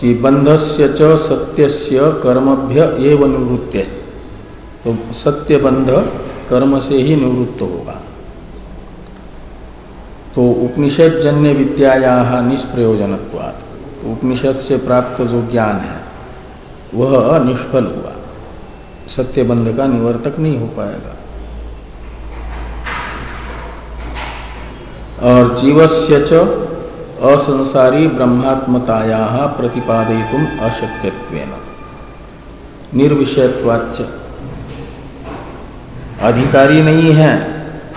कि बंधस्य च सत्यस्य कर्मभ्य एवं निवृत्त तो सत्य बंध कर्म से ही निवृत्त होगा। तो उपनिषद जन्य विद्याया निष्प्रयोजनत्वात्। तो उपनिषद से प्राप्त जो ज्ञान है, वह निष्फल हुआ। सत्य बंध का निवर्तक नहीं हो पाएगा। और जीवस्य च असंसारी ब्रह्मात्मताया प्रतिपादयितुम अशक्यत्वेन। निर्विषयत्वाच अधिकारी नहीं है,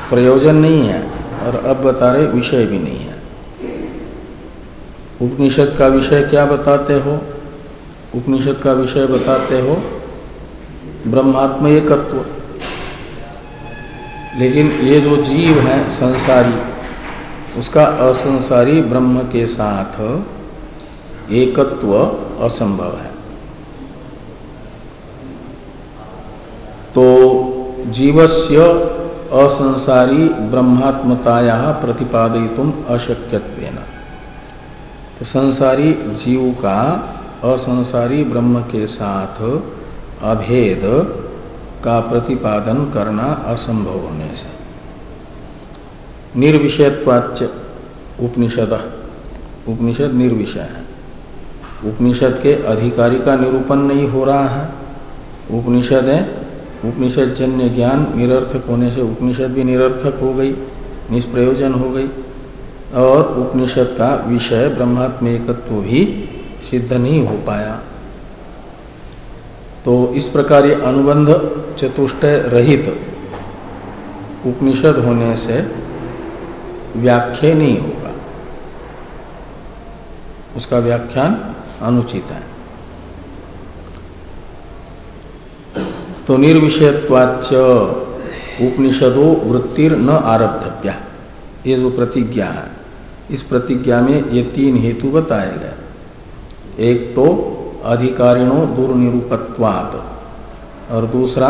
प्रयोजन नहीं है, और अब बता रहे विषय भी नहीं है। उपनिषद का विषय क्या बताते हो? उपनिषद का विषय बताते हो? ब्रह्मात्म एकत्व लेकिन ये जो जीव है संसारी, उसका असंसारी ब्रह्म के साथ एकत्व असंभव है। तो जीवस्य असंसारी ब्रह्मात्मताया प्रतिपादयितुम अशक्यत्वेन। तो संसारी जीव का असंसारी ब्रह्म के साथ अभेद का प्रतिपादन करना असंभव होने से। निर्विषयत्वाच उपनिषद। उपनिषद निर्विषय है। उपनिषद के अधिकारी का निरूपण नहीं हो रहा है। उपनिषद है उपनिषद जन्य ज्ञान निरर्थक होने से उपनिषद भी निरर्थक हो गई, निष्प्रयोजन हो गई। और उपनिषद का विषय ब्रह्मात्मेकत्व भी सिद्ध नहीं हो पाया। तो इस प्रकार ये अनुबंध चतुष्टय रहित उपनिषद होने से व्याख्या नहीं होगा। उसका व्याख्यान अनुचित है। तो निर्विषयत्वाच उपनिषदो वृत्तिर न आरब्धव्या। ये जो प्रतिज्ञा है, इस प्रतिज्ञा में ये तीन हेतु बताए गए। एक तो अधिकारिणों दुर्निरूपत्वात। और दूसरा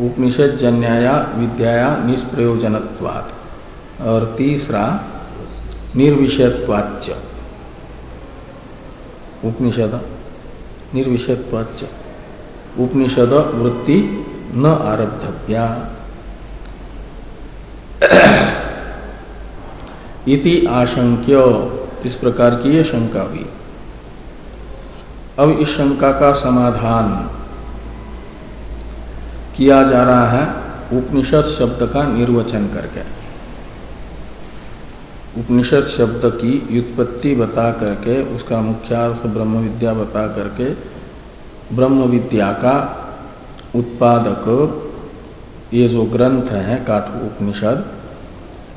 उपनिषद जन्याया विद्याया निष्प्रयोजनत्वात। और तीसरा निर्विषयत्वाच उपनिषद निर्विषयत्वाच उपनिषद वृत्ति न आरब्धव्या। इति आशंक्य, इस प्रकार की यह शंका हुई। अब इस शंका का समाधान किया जा रहा है उपनिषद शब्द का निर्वचन करके। उपनिषद शब्द की व्युत्पत्ति बता करके, उसका मुख्यार्थ ब्रह्म विद्या बता करके ब्रह्म विद्या का उत्पादक, ये जो ग्रंथ है काठ उपनिषद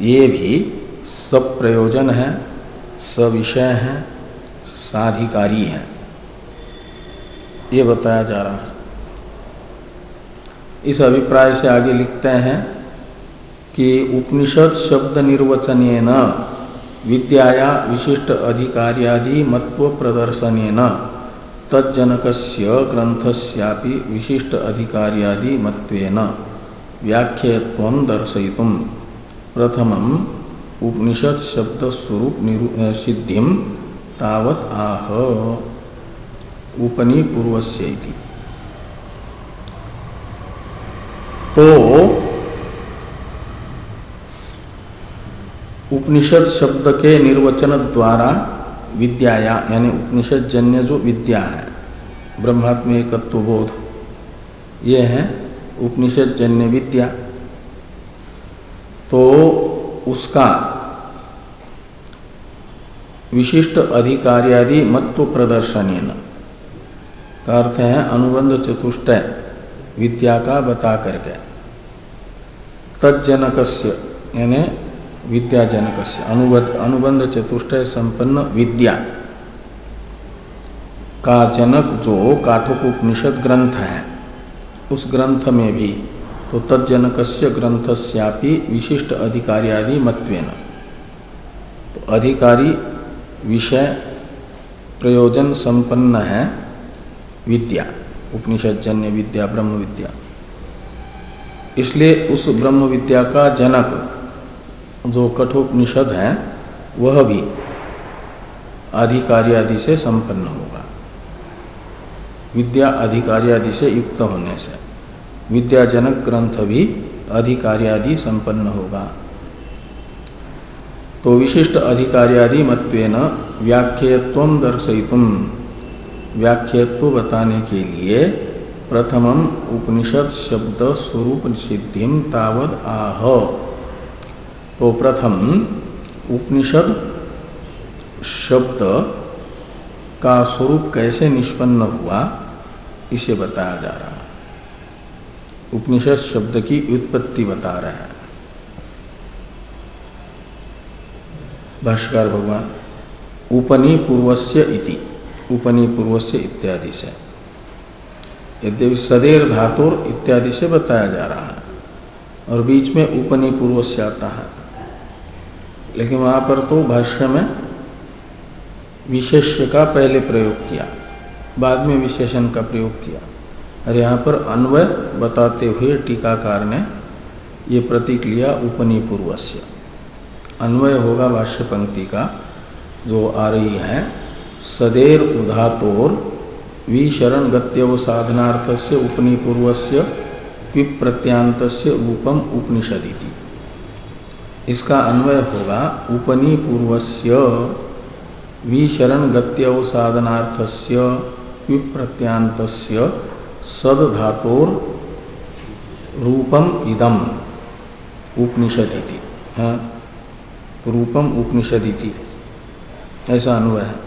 ये भी सब प्रयोजन है, सविषय है, साधिकारी है। ये बताया जा रहा है। इस अभिप्राय से आगे लिखते हैं कि उपनिषद शब्द निर्वचन विद्याया विशिष्ट अधिकार्यादि मत्व प्रदर्शन तज्जनक ग्रंथस्यापि विशिष्ट अधिकार्यादि मत्वेन व्याख्यत्व दर्शयितुम प्रथमम उपनिषद शब्द स्वरूप सिद्धि तावत आह। उपनी पूर्वस्य तो उपनिषद शब्द के निर्वचन द्वारा विद्याया, यानी उपनिषद जन्य जो विद्या है, ब्रह्मात्म एकत्व बोध, ये है उपनिषद जन्य विद्या। तो उसका विशिष्ट अधिकार्यादि मत्व प्रदर्शन का अर्थ है अनुबंध चतुष्टय विद्या का बता करके। तज्जनक यानी विद्याजनक अनुबंध अनुबंध चतुष्टय संपन्न विद्या। का जनक जो काठोपनिषद ग्रंथ है, उस ग्रंथ में भी तो तज्जनक ग्रंथस्यापि विशिष्ट अधिकारी मत्वेन। तो अधिकारी विषय प्रयोजन संपन्न है विद्या उपनिषद जन्य विद्या, ब्रह्म विद्या। इसलिए उस ब्रह्म विद्या का जनक जो कठोपनिषद है, वह भी अधिकारी आदि से संपन्न होगा। विद्या अधिकारी आदि से युक्त होने से विद्याजनक ग्रंथ भी अधिकारी आदि संपन्न होगा। तो विशिष्ट अधिकार्यादि मत्वेन व्याख्यत्व दर्शयितुम। व्याख्यत्व बताने के लिए प्रथमम उपनिषद शब्द स्वरूप सिद्धि तावद आह। तो प्रथम उपनिषद शब्द का स्वरूप कैसे निष्पन्न हुआ, इसे बताया जा रहा है। उपनिषद शब्द की उत्पत्ति बता रहा है। भाष्कर भगवान उपनी पूर्वस्य इति। उपनी पूर्व से इत्यादि से। यद्यपि सदैर धातुर इत्यादि से बताया जा रहा है, और बीच में उपनी पूर्व से आता है। लेकिन वहाँ पर तो भाष्य में विशेष्य का पहले प्रयोग किया, बाद में विशेषण का प्रयोग किया। और यहाँ पर अन्वय बताते हुए टीकाकार ने ये प्रतीक लिया उपनी पूर्वस्य अन्वय होगा भाष्य पंक्ति का, जो आ रही है। सदैर उधातोर विशरण गत्यव साधनार्थ से उपनी पूर्वस्य विप्रत्यांत रूपम उपनिषदी इसका अन्वय होगा उपनी पूर्वस्य विशरण गत्यवसाधनार्थस्य विप्रत्यांतस्य सदधातोर रूपम इदम उपनिषद हाँ रूपम उपनिषदिति। ऐसा अन्वय है।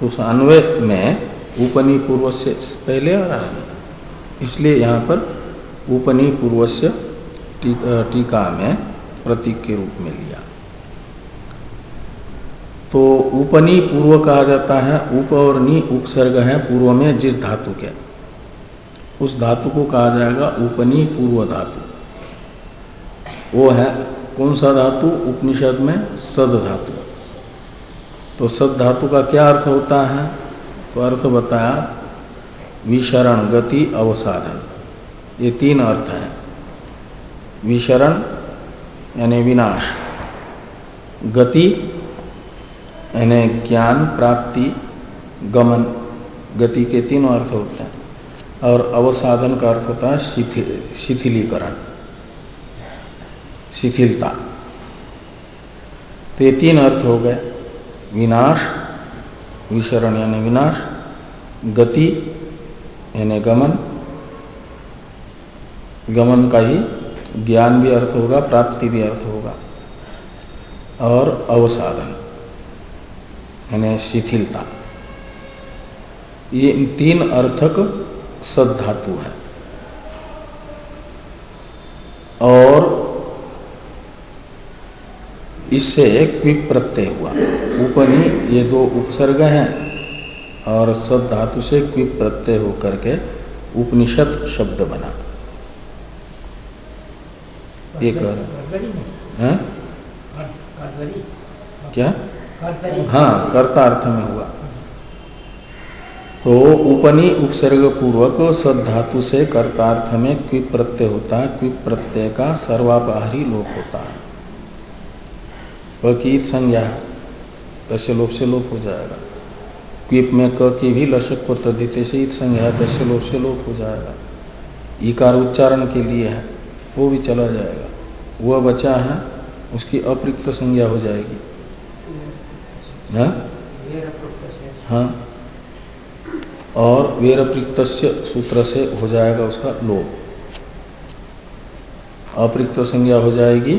तो उस अन्वय में उपनी पूर्व से पहले आ रहा है। इसलिए यहाँ पर उपनी पूर्व से टीका में प्रतीक के रूप में लिया। तो उपनी पूर्व कहा जाता है, उप और नी उपसर्ग है पूर्व में जिस धातु के। उस धातु को कहा जाएगा उपनी पूर्व धातु। वो है कौन सा धातु? उपनिषद में सद धातु। तो सद धातु का क्या अर्थ होता है? तो अर्थ बताया, विशरण, गति अवसाधन ये तीन अर्थ हैं। विशरण, यानी विनाश। गति, यानी ज्ञान, प्राप्ति, गमन। गति के तीनों अर्थ होते हैं। और अवसाधन का अर्थ होता है शिथिल शिथिलीकरण। शिथिलता। तो ये तीन अर्थ हो गए। विनाश विशरण यानी विनाश, गति यानी गमन। गमन का ही ज्ञान भी अर्थ होगा, प्राप्ति भी अर्थ होगा। और अवसाधन यानी शिथिलता। ये तीन अर्थक सद्धातु है और इससे एक क्विप प्रत्यय हुआ। उपनी ये दो उपसर्ग हैं और सद धातु से क्विप प्रत्यय होकर के उपनिषद शब्द बना। एक क्या? हाँ कर्ता अर्थ में हुआ। तो उपनी उपसर्ग पूर्वक सद धातु से कर्तार्थ में क्विप प्रत्यय होता है। क्विप प्रत्यय का सर्वापहारी लोक होता है। कीत संज्ञा तस्य लोप से लोप हो जाएगा। क्विप में क की भी लशक को तद्धित से ईत संज्ञा तस्य लोप से लोप हो जाएगा। ईकार उच्चारण के लिए है, वो भी चला जाएगा। वह बचा है, उसकी अप्रिक्त संज्ञा हो जाएगी। हाँ? हाँ। और वेरप्रिक्त सूत्र से हो जाएगा उसका लोप। अप्रिक्त संज्ञा हो जाएगी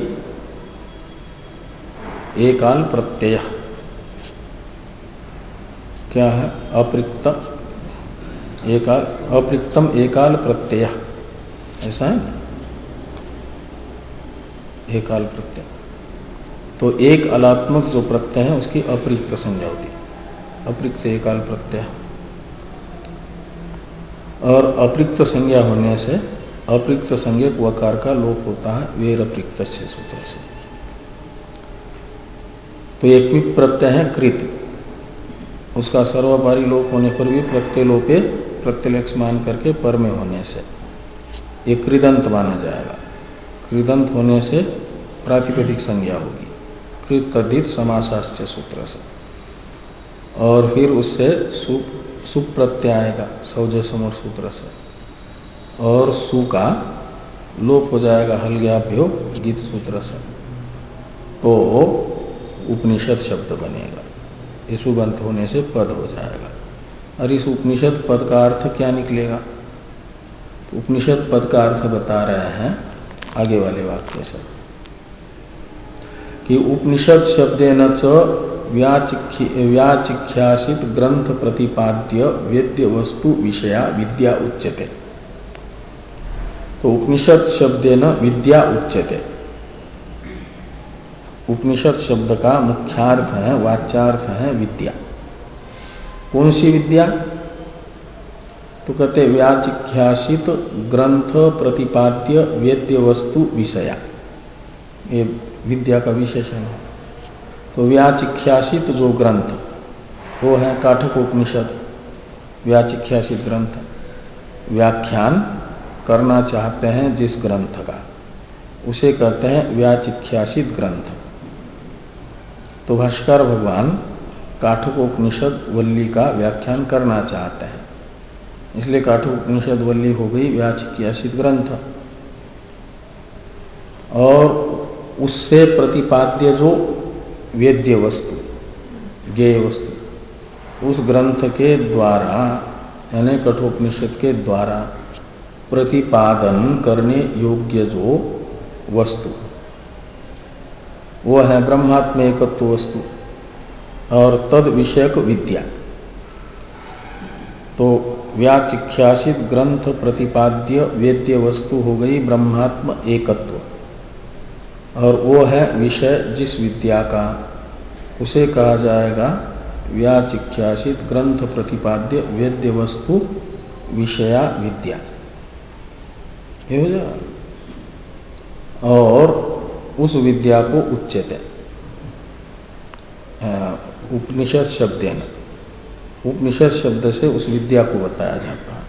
एकाल प्रत्यय। क्या है? अप्रिक्त एकाल, अप्रिक्तम एकाल प्रत्यय। ऐसा है? एकाल प्रत्यय। तो एक अलात्मक जो प्रत्यय है, उसकी अप्रिक्त संज्ञा होती है। अप्रिक्त एकाल प्रत्यय। और अप्रिक्त संज्ञा होने से अप्रिक्त संज्ञक वकार का लोप होता है वेर अप्रिक्त सूत्र से। तो एक क्विक प्रत्यय है कृत। उसका सर्वपारी लोप होने पर भी प्रत्यय लोपे प्रत्यलेक्ष मान करके पर में होने से। ये कृदंत माना जाएगा। कृदंत होने से प्रातिपदिक संज्ञा होगी। कृत तद्धित समाशास्त्र सूत्र से। और फिर उससे सुप सुप प्रत्यय आएगा सौजय समर सूत्र से। और सु का लोप हो जाएगा हलग्याभ्यो गीत सूत्र से। तो उपनिषद शब्द बनेगा। उबंत होने से पद हो जाएगा। और इस उपनिषद पद का अर्थ क्या निकलेगा? तो उपनिषद पद का अर्थ बता रहे हैं आगे वाले वाक्य से। कि उपनिषद शब्द न व्याचिख्यासित ग्रंथ प्रतिपाद्य वेद्य वस्तु विषया विद्या उच्यते। तो उपनिषद शब्द न विद्या उच्यते। उपनिषद शब्द का मुख्यार्थ है, वाच्यार्थ है विद्या। कौन सी विद्या? तो कहते व्याचिख्यासित ग्रंथ प्रतिपाद्य वेद्य वस्तु विषया। ये विद्या का विशेषण है। तो व्याचिख्यासित जो ग्रंथ, वो है काठक उपनिषद व्याचिख्यासित ग्रंथ। व्याख्यान करना चाहते हैं जिस ग्रंथ का, उसे कहते हैं व्याचिख्यासित ग्रंथ। तो भाष्कर भगवान काठक उपनिषद वल्ली का व्याख्यान करना चाहते हैं। इसलिए काठक उपनिषद वल्ली हो गई व्याचिकियासित ग्रंथ। और उससे प्रतिपाद्य जो वेद्य वस्तु, ज्ञेय वस्तु, उस ग्रंथ के द्वारा, यानी कठोपनिषद के द्वारा प्रतिपादन करने योग्य जो वस्तु वो है ब्रह्मात्म एकत्व वस्तु और तद विषयक विद्या। तो व्याचिख्यासित ग्रंथ प्रतिपाद्य वेद्य वस्तु हो गई ब्रह्मात्म एकत्व। और वो है विषय जिस विद्या का, उसे कहा जाएगा व्याचिख्यासित ग्रंथ प्रतिपाद्य वेद्य वस्तु विषया विद्या। और उस विद्या को उच्चते उपनिषद शब्द है उपनिषद शब्द से उस विद्या को बताया जाता है।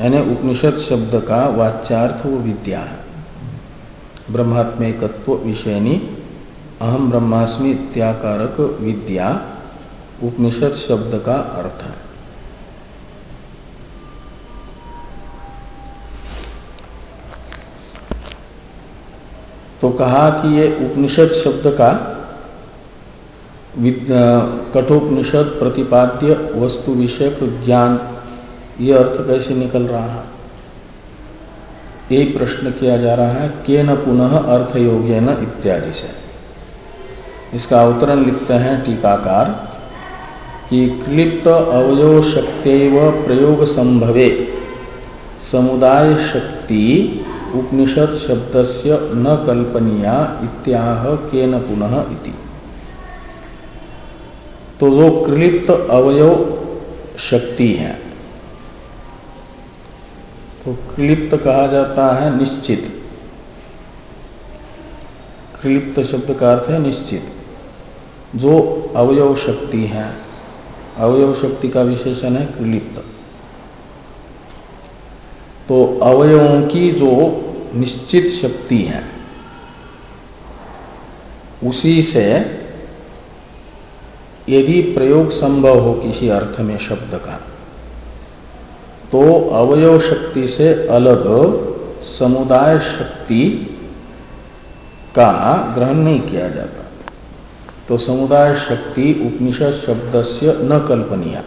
यानी उपनिषद शब्द का वाच्यार्थ वो विद्या है। ब्रह्मात्मकत्व विषयनी अहम ब्रह्मास्मि इत्याकारक विद्या, उपनिषद शब्द का अर्थ है। तो कहा कि ये उपनिषद शब्द का कठोपनिषद प्रतिपाद्य वस्तु विषयक ज्ञान, ये अर्थ कैसे निकल रहा है? एक प्रश्न किया जा रहा है के न पुनः अर्थ योग्य न इत्यादि से। इसका अवतरण लिखते हैं टीकाकार कि क्लिप्त अवयव शक्तिव प्रयोग संभवे, समुदाय शक्ति उपनिषद शब्दस्य न कल्पनीया इत्याह के न पुनः इति। तो जो कृलिप्त अवयव शक्ति है तो क्लिप्त कहा जाता है निश्चित। क्लिप्त शब्द का अर्थ है निश्चित। जो अवयव शक्ति है, अवयव शक्ति का विशेषण है क्लिप्त। तो अवयवों की जो निश्चित शक्ति है, उसी से यदि प्रयोग संभव हो किसी अर्थ में शब्द का। तो अवयव शक्ति से अलग समुदाय शक्ति का ग्रहण नहीं किया जाता। तो समुदाय शक्ति उपनिषद शब्द से न कल्पनीय।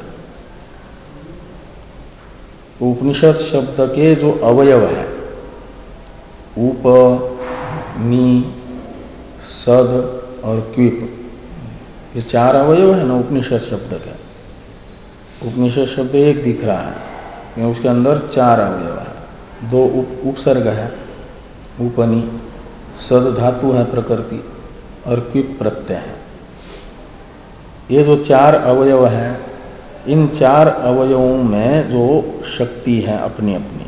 उपनिषद शब्द के जो अवयव है, उप, नी, सद और क्विप, ये चार अवयव है ना उपनिषद शब्द के। उपनिषद शब्द एक दिख रहा है उसके अंदर चार अवयव है। दो उप, उपसर्ग है, उपनी, सद धातु है प्रकृति और क्विप प्रत्यय है। ये जो चार अवयव हैं इन चार अवयवों में जो शक्ति है अपनी अपनी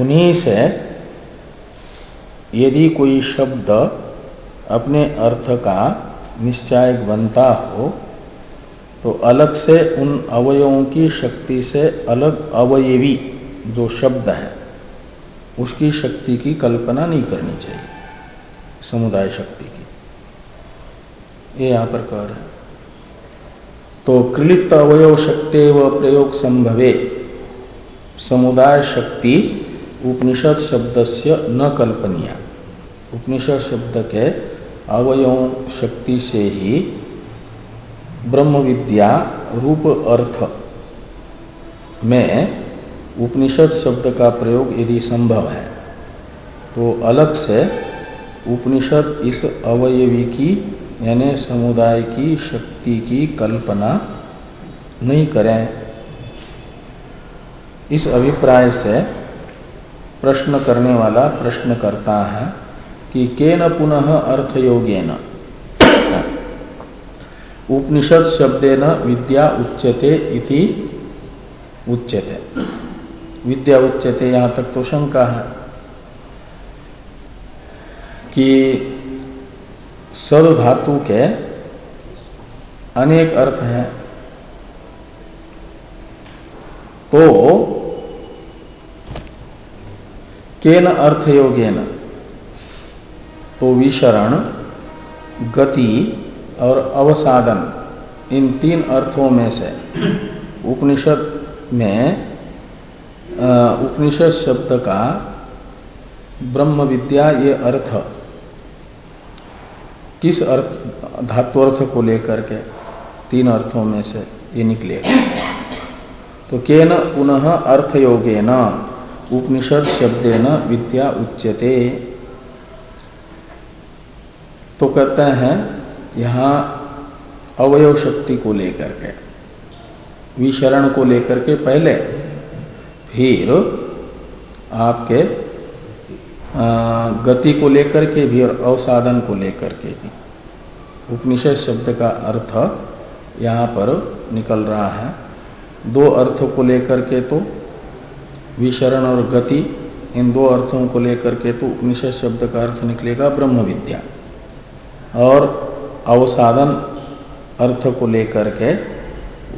उन्हीं से यदि कोई शब्द अपने अर्थ का निश्चय बनता हो तो अलग से उन अवयवों की शक्ति से अलग अवयवी जो शब्द है, उसकी शक्ति की कल्पना नहीं करनी चाहिए, समुदाय शक्ति की। ये यहाँ पर कह रहे हैं। तो क्लिप्त अवयव शक्ति व प्रयोग संभवे समुदाय शक्ति उपनिषद शब्द से न कल्पनीय। उपनिषद शब्द के अवयव शक्ति से ही ब्रह्म विद्या रूप अर्थ। में उपनिषद शब्द का प्रयोग यदि संभव है तो अलग से उपनिषद इस अवयवी की यानी समुदाय की शक्ति की कल्पना नहीं करें। इस अभिप्राय से प्रश्न करने वाला प्रश्न करता है कि के न पुनः अर्थ न उपनिषद शब्देन विद्या उच्यते इति उच्यते। विद्या उच्यते, यहाँ तक तो शंका है कि सद धातु के अनेक अर्थ हैं। तो केन अर्थ योगेन तो विशरण, गति और अवसादन, इन तीन अर्थों में से। उपनिषद में उपनिषद शब्द का ब्रह्म विद्या ये अर्थ किस अर्थ धातु अर्थ को लेकर के तीन अर्थों में से ये निकलेगा तो के न पुनः अर्थ योगे न उपनिषद शब्दे न विद्या उच्यते। तो कहते हैं, यहाँ अवयव शक्ति को लेकर के, विशरण को लेकर के पहले फिर आपके गति को लेकर के भी और अवसाधन को लेकर के भी। उपनिषद शब्द का अर्थ यहाँ पर निकल रहा है। दो अर्थों को लेकर के तो विशरण और गति, इन दो अर्थों को लेकर के तो उपनिषद शब्द का अर्थ निकलेगा ब्रह्म विद्या। और अवसाधन अर्थ को लेकर के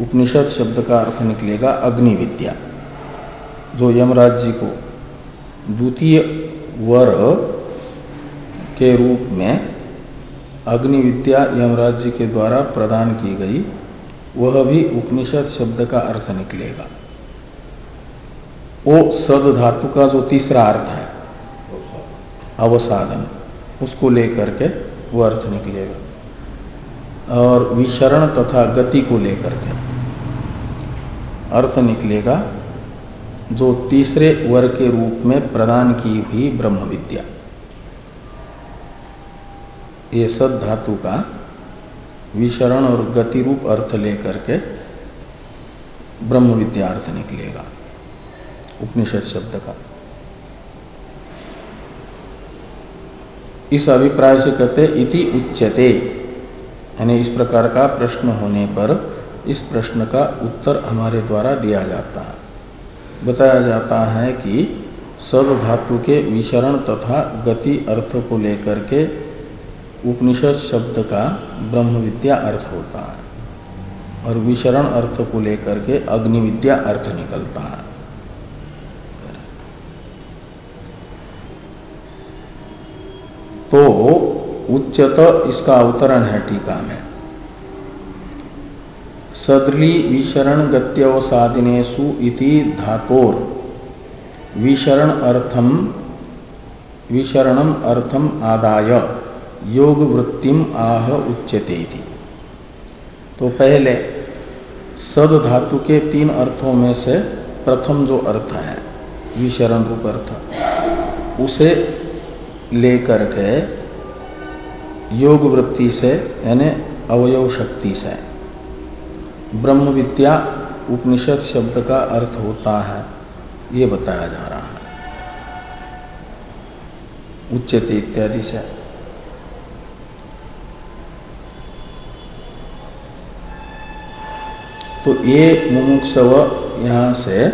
उपनिषद शब्द का अर्थ निकलेगा अग्नि विद्या जो यमराज जी को द्वितीय वर के रूप में अग्नि विद्या यमराज जी के द्वारा प्रदान की गई, वह भी उपनिषद शब्द का अर्थ निकलेगा। वो सद धातु का जो तीसरा अर्थ है अवसाधन उसको लेकर के वो अर्थ निकलेगा। और विशरण तथा गति को लेकर के अर्थ निकलेगा जो तीसरे वर्ग के रूप में प्रदान की हुई ब्रह्म विद्या ये सद धातु का विशरण और गति रूप अर्थ लेकर के ब्रह्म विद्या अर्थ निकलेगा, उपनिषद शब्द का। इस अभिप्राय से कहते, इति उच्यते। यानी इस प्रकार का प्रश्न होने पर इस प्रश्न का उत्तर हमारे द्वारा दिया जाता है। बताया जाता है कि सब धातु के विशरण तथा गति अर्थ को लेकर के उपनिषद शब्द का ब्रह्म विद्या अर्थ होता है और विशरण अर्थ को लेकर के अग्नि विद्या अर्थ निकलता है। तो उच्चत इसका अवतरण है टीका में। सदली विशरण गत्यवसादिनेशु इति धातोर। विशरण अर्थम, विशरणम अर्थम आदाय योग वृत्तिम आह उच्यते तो पहले, सद धातु के तीन अर्थों में से प्रथम जो अर्थ है, विशरण रूप अर्थ, उसे लेकर के योग वृत्ति से, यानी अवयव शक्ति से ब्रह्म विद्या उपनिषद शब्द का अर्थ होता है, ये बताया जा रहा है। उच्चते इत्यादि से। तो ये मुमुक्षव यहाँ से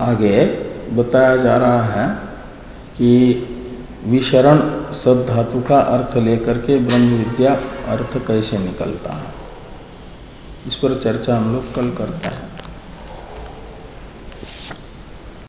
आगे बताया जा रहा है कि विशरण सद धातु का अर्थ लेकर के ब्रह्म विद्या अर्थ कैसे निकलता है? इस पर चर्चा हम लोग कल करते हैं।